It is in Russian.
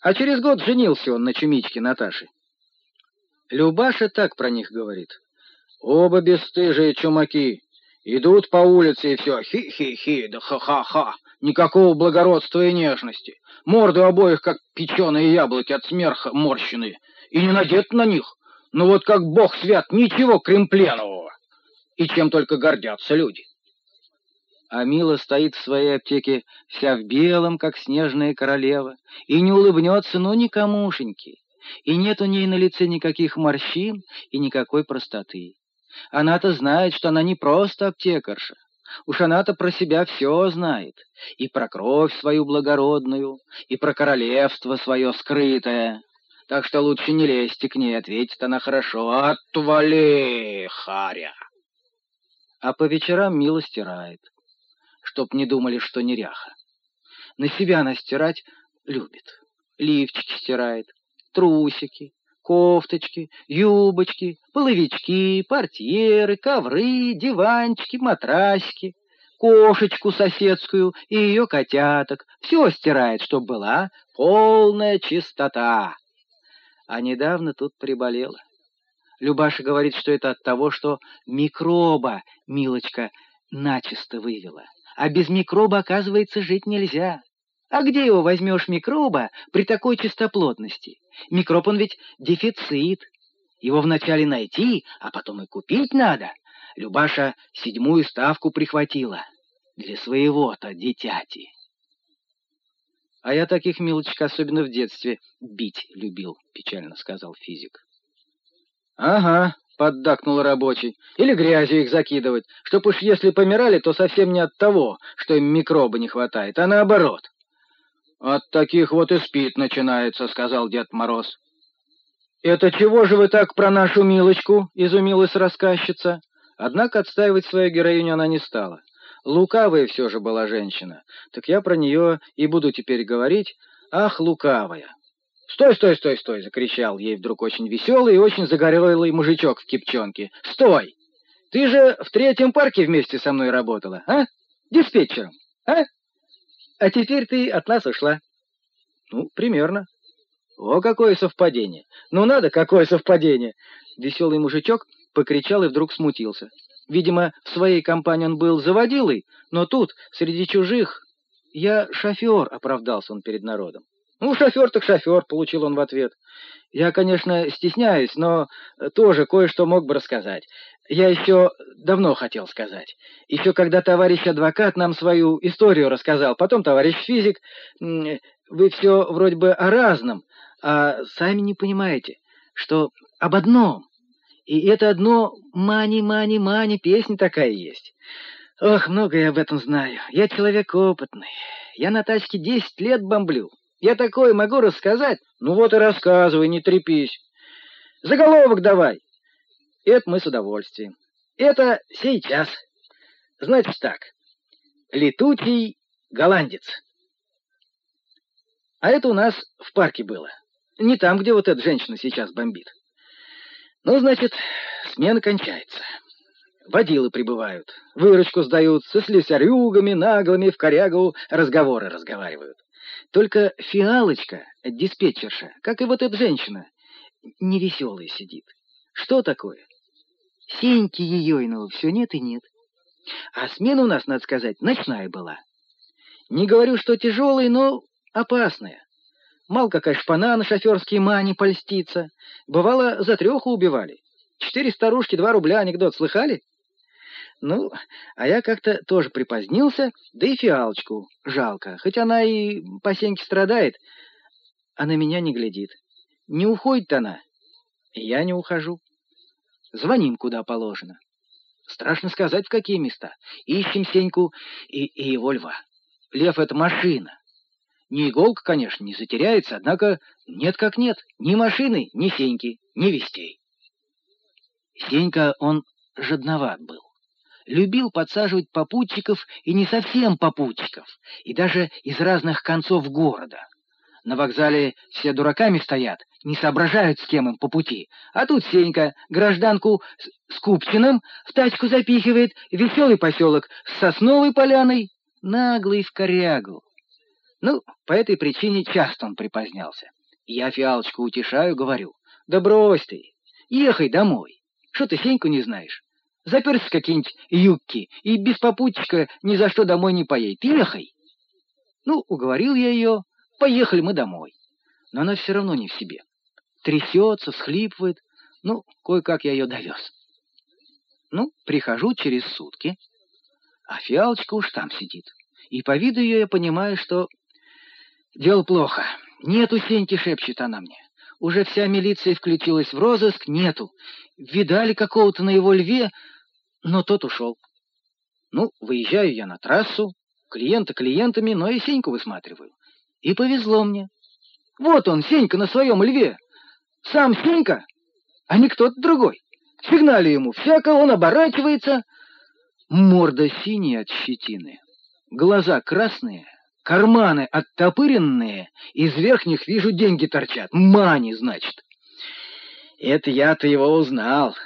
А через год женился он на чумичке Наташи. Любаша так про них говорит. Оба бесстыжие чумаки. Идут по улице и все хи-хи-хи, да ха-ха-ха. Никакого благородства и нежности. Морды обоих, как печеные яблоки от смерха морщины. И не надет на них. Ну вот как бог свят, ничего кремпленового. И чем только гордятся люди. А Мила стоит в своей аптеке вся в белом, как снежная королева, и не улыбнется, ну, никомушеньки. И нет у ней на лице никаких морщин и никакой простоты. Она-то знает, что она не просто аптекарша. Уж она-то про себя все знает. И про кровь свою благородную, и про королевство свое скрытое. Так что лучше не лезьте к ней, ответит она хорошо. «Отвали, Харя!» А по вечерам Мила стирает, чтоб не думали, что неряха. На себя она стирать любит. Лифчики стирает, трусики, кофточки, юбочки, половички, портьеры, ковры, диванчики, матрасики, кошечку соседскую и ее котяток. Все стирает, чтоб была полная чистота. А недавно тут приболела. Любаша говорит, что это от того, что микроба, милочка, начисто вывела. А без микроба, оказывается, жить нельзя. А где его возьмешь микроба при такой чистоплотности? Микроб он ведь дефицит. Его вначале найти, а потом и купить надо. Любаша седьмую ставку прихватила. Для своего-то дитяти. А я таких, милочек, особенно в детстве, бить любил, печально сказал физик. Ага, поддакнул рабочий. Или грязью их закидывать, чтоб уж если помирали, то совсем не от того, что им микроба не хватает, а наоборот. «От таких вот и спит начинается», — сказал Дед Мороз. «Это чего же вы так про нашу Милочку?» — изумилась рассказчица. Однако отстаивать свою героиню она не стала. Лукавая все же была женщина. Так я про нее и буду теперь говорить. Ах, лукавая! «Стой, стой, стой, стой!» — закричал ей вдруг очень веселый и очень загорелый мужичок в кипчонке. «Стой! Ты же в третьем парке вместе со мной работала, а? Диспетчером, а?» А теперь ты от нас ушла. Ну, примерно. О, какое совпадение! Ну надо, какое совпадение! Веселый мужичок покричал и вдруг смутился. Видимо, в своей компании он был заводилой, но тут, среди чужих... «Я шофер», — оправдался он перед народом. «Ну, шофер так шофер», — получил он в ответ. «Я, конечно, стесняюсь, но тоже кое-что мог бы рассказать. Я еще давно хотел сказать. Еще когда товарищ адвокат нам свою историю рассказал, потом товарищ физик, вы все вроде бы о разном, а сами не понимаете, что об одном. И это одно «мани, мани, мани» песня такая есть. Ох, много я об этом знаю. Я человек опытный. Я на тачке десять лет бомблю. Я такое могу рассказать? Ну вот и рассказывай, не трепись. Заголовок давай. Это мы с удовольствием. Это сейчас. Значит так. Летучий голландец. А это у нас в парке было. Не там, где вот эта женщина сейчас бомбит. Ну, значит, смена кончается. Водилы прибывают, выручку сдают, со слесарюгами, наглыми, в корягу разговоры разговаривают. Только фиалочка, диспетчерша, как и вот эта женщина, невеселая сидит. Что такое? Сеньки иного все нет и нет. А смена у нас, надо сказать, ночная была. Не говорю, что тяжелая, но опасная. Мал какая шпана на шоферские мани польстится. Бывало, за треху убивали. Четыре старушки, два рубля, анекдот слыхали? Ну, а я как-то тоже припозднился, да и фиалочку жалко. Хоть она и по сеньке страдает, а на меня не глядит. Не уходит она, и я не ухожу. Звоним, куда положено. Страшно сказать, в какие места. Ищем Сеньку и, и его льва. Лев — это машина. Не иголка, конечно, не затеряется, однако нет как нет. Ни машины, ни Сеньки, ни вестей. Сенька, он жадноват был. Любил подсаживать попутчиков и не совсем попутчиков, и даже из разных концов города. На вокзале все дураками стоят, не соображают, с кем им по пути. А тут Сенька гражданку с, Купчиным в тачку запихивает, веселый поселок с сосновой поляной, наглый в корягу. Ну, по этой причине часто он припозднялся. Я Фиалочку утешаю, говорю, да брось ты, ехай домой. Что ты Сеньку не знаешь? Заперся какие-нибудь юбки и без попутчика ни за что домой не поедет. Ехай. Ну, уговорил я ее, поехали мы домой. Но она все равно не в себе. Трясется, всхлипывает. Ну, кое-как я ее довез. Ну, прихожу через сутки, а фиалочка уж там сидит. И по виду ее я понимаю, что дело плохо. Нету Сеньки, шепчет она мне. Уже вся милиция включилась в розыск, нету. Видали какого-то на его льве, но тот ушел. Ну, выезжаю я на трассу, клиента клиентами, но и Сеньку высматриваю. И повезло мне. Вот он, Сенька, на своем льве. Сам Сенька, а не кто-то другой. Сигнали ему всяко, он оборачивается. Морда синяя от щетины, глаза красные, карманы оттопыренные, из верхних вижу деньги торчат. Мани, значит. Это я-то его узнал.